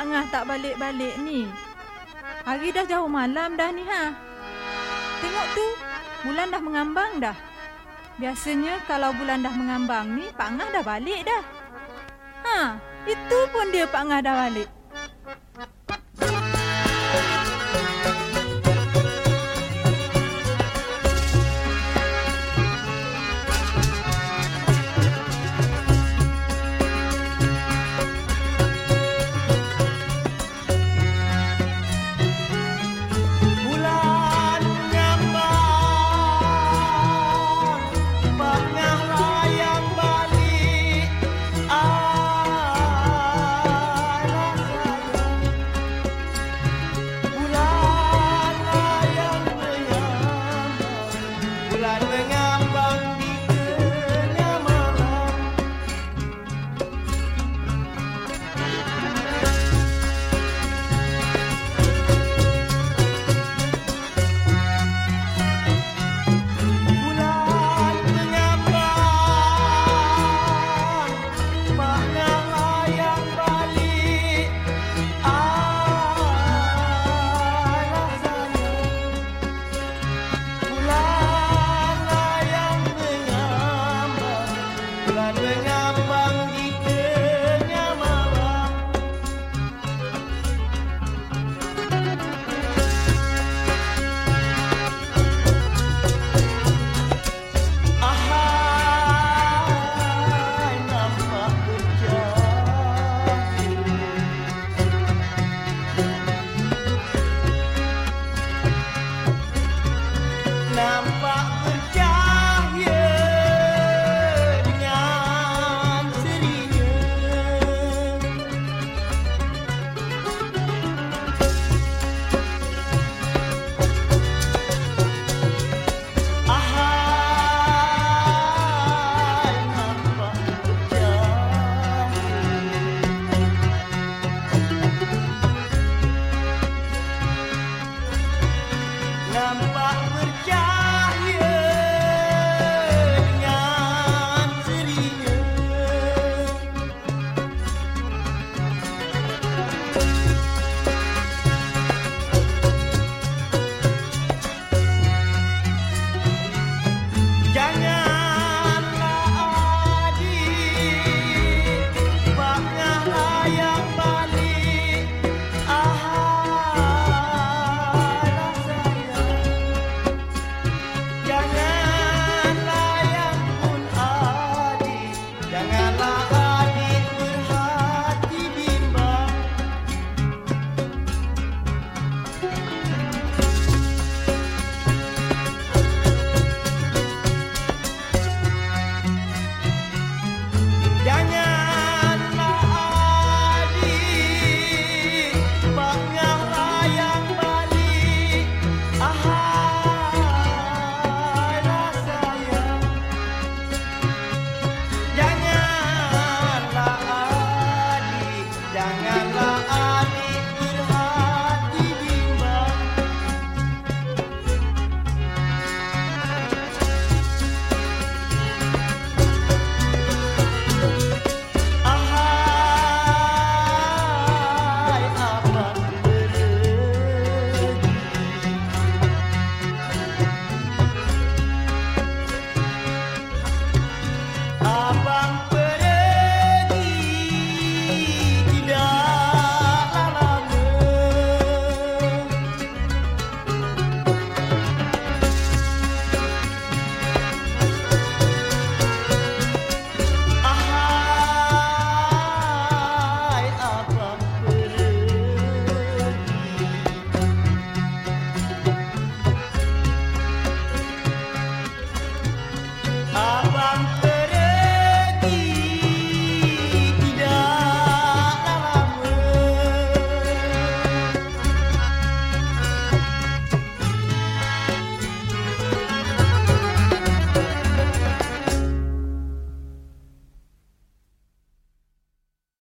Pak Ngah tak balik-balik ni? Hari dah jauh malam dah ni ha. Tengok tu, bulan dah mengambang dah. Biasanya kalau bulan dah mengambang ni, Pak Ngah dah balik dah. Ha, itu pun dia Pak Ngah dah balik. I've been Nampak bercahaya dengan you.